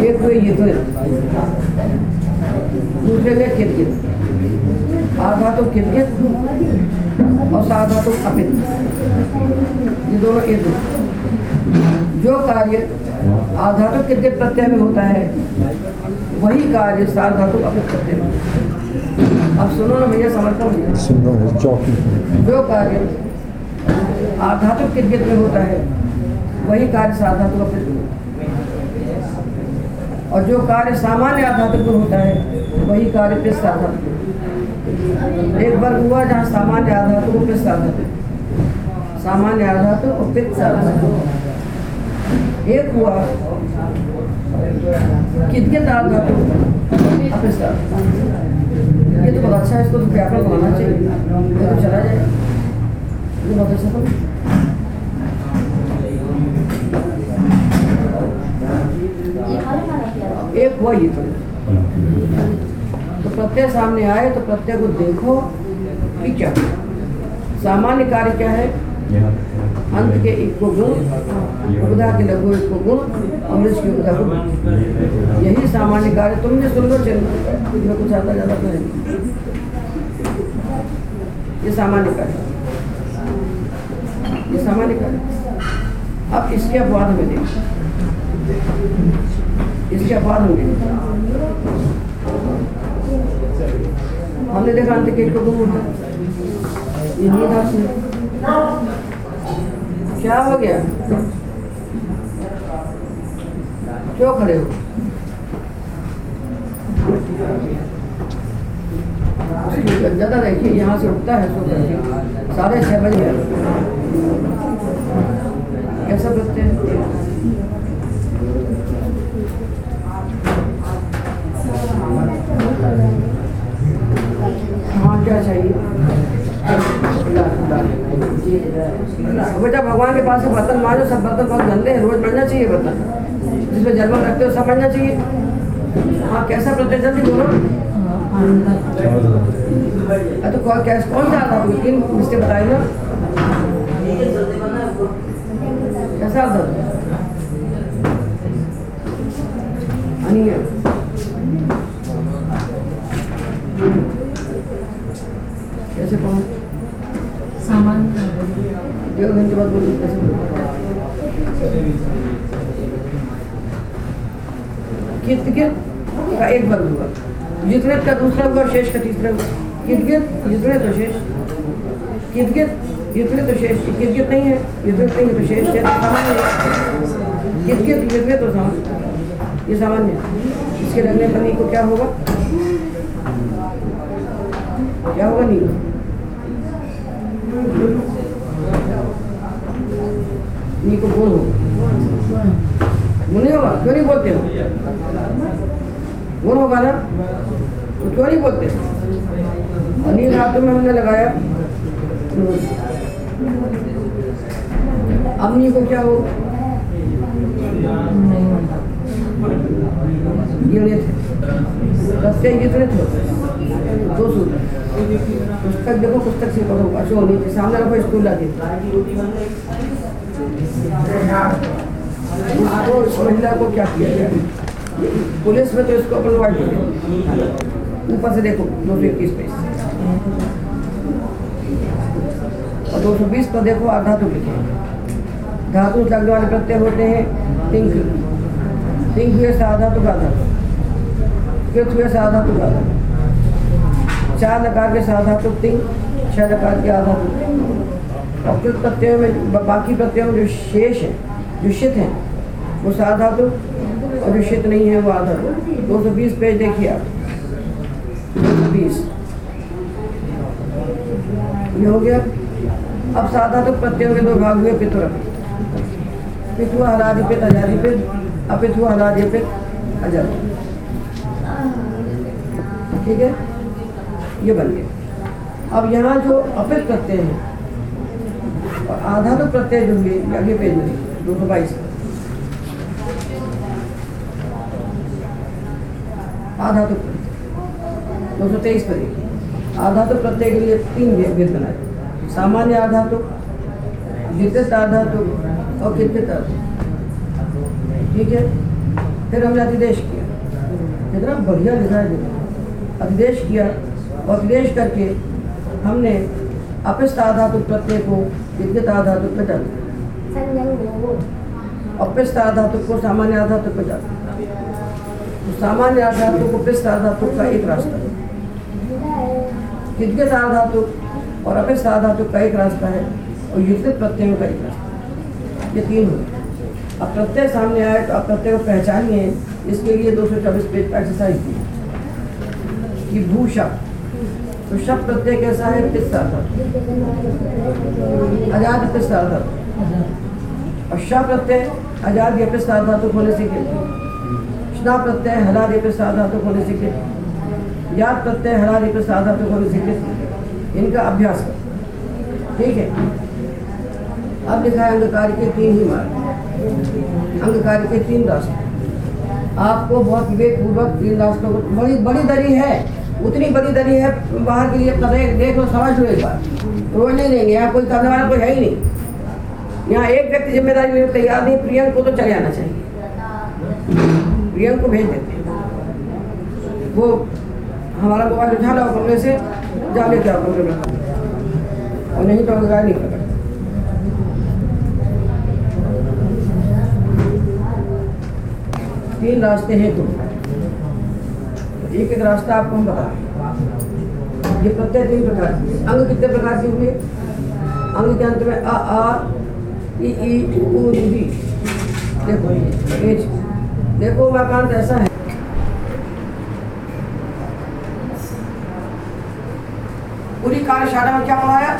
एक हुए ये तो दूसरे के किरकिर। आधा तो किरकिर और साधा तो अपित ये दोनों एक हैं। जो कार्य आधातु किरकिर प्रत्यय में होता है वही कार्य साधातु अपित प्रत्यय में अब सुनो ना भैया समझता हूँ सुन जो कार्य आधातु किरकिर में होता है वही कार्य साधातु अपित में और जो कार्य सामान्य आधातु में होता है, वही कार्य पिस आधातु एक वर्ग हुआ जहाँ सामान्य आधातु को पिस आधातु सामान्य आधातु और पित्त आधातु एक हुआ कितने आधातु अपिस आधातु ये तो बहुत अच्छा है, इसको तो व्याकरण बनाना चाहिए। तो चला जाए ये बहुत अच्छा एक हुआ ये तो। तो प्रत्यय सामने आए तो प्रत्यय को देखो कि क्या। सामान्य कार्य क्या है? अंत के एक को गुण उपधा के लघु एक को गुण अमृत की उपधा को यही सामान्य कार्य तुमने सुन लो चल। मैं कुछ आता ज़्यादा करेंगे ये सामान्य कार्य। ये सामान्य कार्य। अब इसके अपवाद हमें देखें। इसके अपवाद देखें हमने देखा अंत के एक को गुण होता। ये आपसे क्या हो गया? क्यों खड़े हो? ज़्यादा देखिए, यहाँ से उठता है करके। साढ़े छः बजे कैसा बचते हैं हाँ क्या चाहिए बेटा भगवान के पास से बर्तन मांजो सब बर्तन बहुत गंदे हैं रोज बनना चाहिए बर्तन। जिसमें जलवा रखते हो सब बनना चाहिए। हाँ कैसा प्रत्यय जल्दी बोलो। तो कौन कैसे कौन सा था किन मिस्टे बताए ना। कैसा था अनिया कैसे सामान्य डेढ़ घंटे बाद बोलो कित कित का? एक वर्ग हुआ जितने का दूसरा हुआ, शेष का तीसरा हुआ। कित कित जितने तो शेष। कित कित जितने तो शेष। कित कित नहीं है। जितने नहीं है तो शेष है तो सामान्य है। कित कित जितने तो सामान्य। ये सामान्य इसके लगने पर को क्या होगा? क्या होगा नी नी को होगा गुण नहीं क्यों नहीं बोलते हो गुण होगा ना क्यों नहीं बोलते में हमने लगाया को क्या हो गिणित प्रत्यय गिणित हो दो सूत्र पुस्तक देखो पुस्तक से पढ़ो अशो नीचे सामने रखो स्कूल लाके उसको इस महिला को क्या किया गया पुलिस में तो इसको अपन वाइट ऊपर से देखो, दो सौ इक्कीस और दो सौ बीस पर देखो आधातु लिखे धातु लगने वाले प्रत्यय होते हैं तिंक। तिंक हुए से आधातु का धातु कृत हुए से आधातु का धातु चार लकार के साधातु तिंग छह लकार के आधातु और कृत प्रत्ययों में बाकी प्रत्ययों जो शेष है, जो शित है, वो साधातु और जो शित नहीं है, वो आधा आधातु दो सौ बीस पेज देखिए आप। दो सौ बीस। ये हो गया। अब साधातु प्रत्ययों के दो भाग हुए पितुर पितु हलाधिपित अजाधिपित अपितु हलाधिपित अजर ठीक है? ये बन गया। अब यहाँ जो अपित प्रत्यय है और आधा तो प्रत्यय हुए आगे पेज में, दो सौ बाईस। आधा तो दो सौ तेईस पर आधा तो प्रत्यय के लिए तीन भेद बनाए। सामान्य आधा तो द्वितीय आधा तो और कितने तरह ठीक है? फिर हमने अधिदेश किया। कितना बढ़िया लिखा है अधिदेश किया और अधिदेश करके हमने को सामान्य आधातु सामान्य आधातु को का एक रास्ता है। और का एक रास्ता है और युद्ध प्रत्ययों का एक रास्ता ये तीन हो अब प्रत्यय सामने आए तो आप प्रत्यय को पहचानिए। इसके लिए दो सौ चौबीस पेज का एक्सरसाइज भूषा तो शब्द प्रत्यय कैसा है? पिस्ता धातु आज़ाद पिस्ता धातु और श प्रत्यय आज़ाद या पिस्ता धातु होने से गिरती स्ना प्रत्यय हलाद या पिस्ता धातु होने से याद प्रत्यय हलाद या पिस्ता धातु होने से इनका अभ्यास करो। ठीक है? अब लिखा है अंगकार के तीन ही मार्ग। अंगकार के तीन रास्ते। आपको बहुत विवेक पूर्वक तीन रास्तों को बड़ी बड़ी दरी है। उतनी बड़ी दरी है, बाहर के लिए अपना देख देख लो समझ लो एक बार रोज नहीं देंगे, यहाँ कोई करने वाला कोई है ही नहीं। यहाँ एक व्यक्ति ज़िम्मेदारी लेने तैयार नहीं, प्रियंक को तो चले आना चाहिए। प्रियंक को भेज देते वो हमारा मोबाइल उठा लो कमरे से जा लेके आओ कमरे में और नहीं तो गाय नहीं पकड़ तीन रास्ते हैं तो एक एक रास्ता आपको हम बता ये प्रत्यय तीन प्रकार के अंग कितने प्रकार के हुए अंग के अंत में अ आ ई ई देखो ये। देखो वाकांत ऐसा है पूरी कार्यशाला में क्या पढ़ाया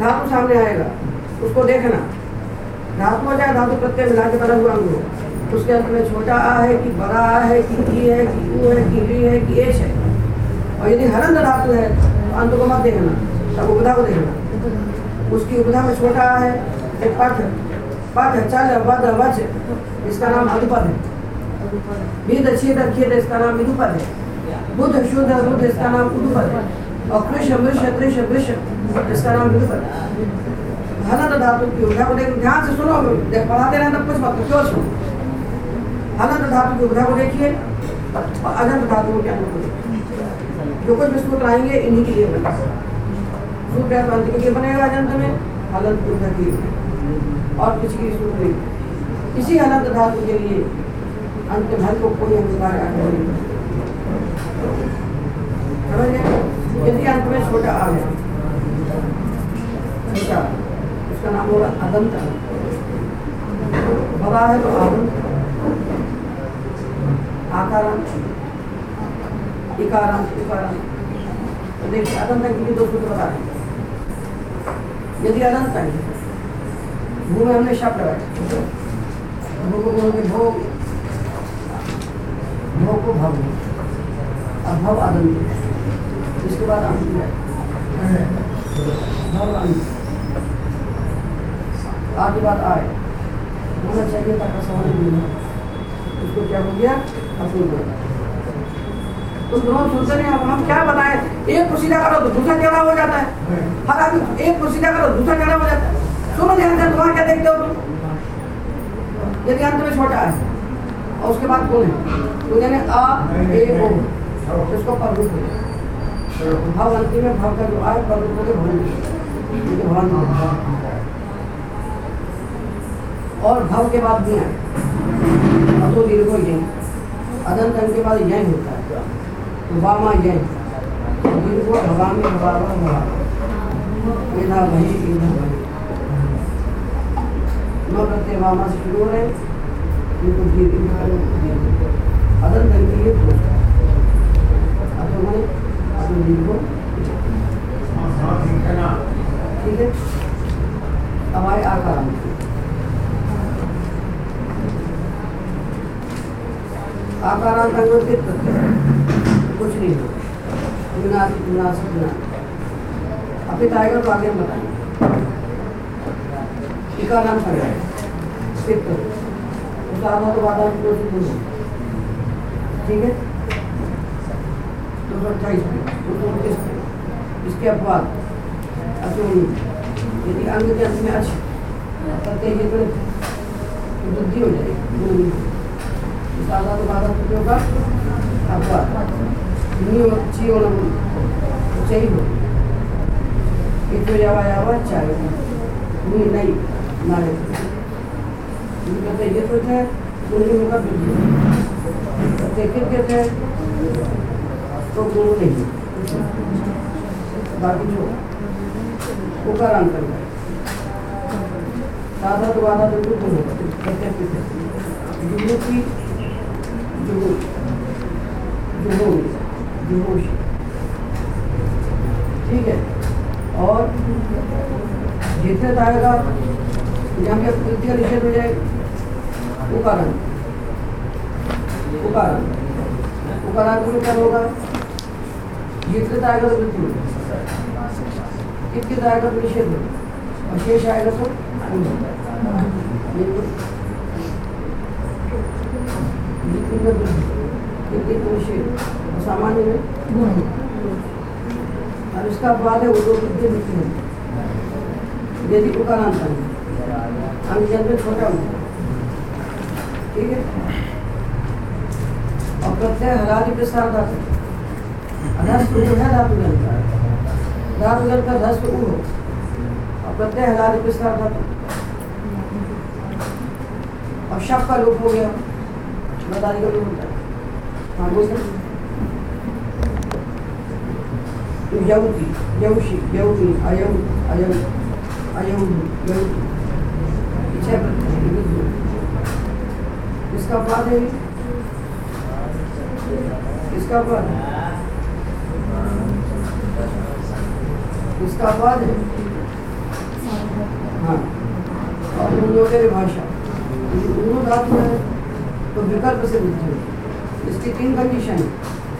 धातु सामने आएगा उसको देखना धातु हो जाए धातु प्रत्यय मिला के बना हुआ अंग हो उसके अंत में छोटा आ है कि बड़ा आ है कि ई है कि ऊ है कि री है कि एच है। और यदि हरंद धातु है तो अंत को मत देखना तब उपधा को देखना। उसकी उपधा में छोटा आ है, एक पठ पठ, चल वध वच इसका नाम अनुपद है। विद, छिद, खेद, इसका नाम विदुपद है। बुध शुद्ध बुध इसका नाम उदुपद है। और कृष्ण वृष त्रिश वृष, इसका नाम विदुपद है। हनन धातु की उठा को देख, ध्यान से सुनो, देख, पढ़ाते रहना, कुछ मत, क्यों सुनो? हनन धातु की उठा को देखिए, और अजंत धातु को क्या मतलब जो कुछ भी आएँगे, इन्हीं के लिए बनेगा। सूत्र अंत के लिए बनेगा अजंत में हलंत उठा के लिए। और किसी की सूत्र नहीं। इसी अनंत धातु के लिए अंत भर को कोई अंगीकार आगे नहीं? यदि अंत में छोटा आ गया छोटा उसका नाम होगा अदंत। बड़ा है तो आदंत आकारांत के दो सूत्र बता रहे यदि अनंत है भू में हमने शब्द लगाया भू को को भव। अब भव इसके बाद अंत है। भव अंत आगे बात आए। होना चाहिए सवाल नहीं है। उसको क्या हो गया? असूल गया। तुम दोनों सुनते नहीं अब हम क्या बताएँ? एक को करो तो दूसरा टेढ़ा हो जाता है। हर आदमी एक को करो दूसरा टेढ़ा हो जाता है। सुनो ध्यान से तुम्हारा क्या देखते हो यदि अंत में छोटा है, और उसके बाद कौन है? तो यानी आ, ए, ओ। इसको है। भाव अंतिम में भाव का जो आए पर के भवन तो और भाव के बाद भी आए। तो दीर्घ यही अदंत अंत के बाद यही होता है। तो वामा यही दीर्घ भवामी भवावा भवा इधर वही इधर वही। नौ प्रत्यय वामा से शुरू हो रहे। हैं इनको दीर्घ अदंत अंत के लिए दोष अब तो मैंने अपने दीर्घ ठीक है? आए आकार अंत आकारांत अंगों कुछ नहीं हो विनाश विनाश विनाश अभी आएगा तो आगे बताएँगे टीका नाम संग्रह सिद्ध उसका आधा तो तीन ठीक है दो सौ अट्ठाईस पे दो सौ उनतीस पे इसके अपवाद यदि अंग के अंत में अच्छ प्रत्यय के तो वृद्धि हो जाएगी साधा तो बाधा तो का हो होना तो चाहिए हो। एक तो यावा यावा चाहे गुण नहीं नारे ये तो है गुण नहीं होगा वृद्धि कहते कहते हैं। तो गुण नहीं बाकी जो उकारान कर गए साधा तो तो कुछ नहीं होगा कहते हैं? जुगू की ठीक है? और जितने आएगा जहाँ पे का निषेध हो जाए उकारण को क्या होगा। जितने आएगा तो मृत्यु कितने तो निषेध हो और शेष आएगा तो बिल्कुल जितने में वृद्धि कितने को निषेध और सामान्य में गुण और इसका बाद है है यदि उकारांत है हम जन्म छोटा है ठीक है। और प्रत्यय हरादि प्रसार धातु अधस्व जो है धातु ग्रंथ धातु ग्रंथ का उ हो और प्रत्यय हरादि प्रसार धातु और शब का लोप हो गया। यौति अयौ अयौ अयौ यौति छह प्रत्यय विरुद्ध। इसका बाद है। इसका बाद इसका बाद है। हाँ और उन्हों के भाषा। उन्हों धातु है तो विकल्प से वृद्धि होगी इसकी तीन कंडीशन है।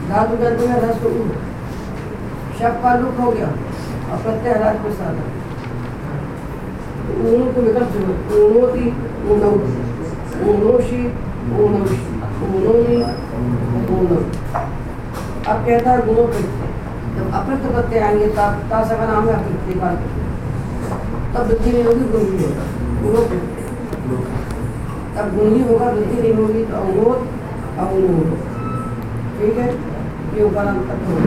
धातु गंध में रस को उड़ शब का लुक हो गया। और प्रत्यय हराज को साधा। तो को विकल्प उन्होंती उन्नौ उन्नोशी उन्नौशी उन्नोनी उन्नौ अब कहता है गुणों पे। जब अप्रत प्रत्यय आएँगे, ता सका नाम है काल तब वृद्धि नहीं होगी गुण ही होगा। गुणों पे। तब गुणी होगा बुद्धि नहीं होगी तो अवरोध होगा ठीक है? ये उपादान तक होगा।